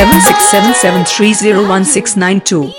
seven six seven seven three zero one six nine two.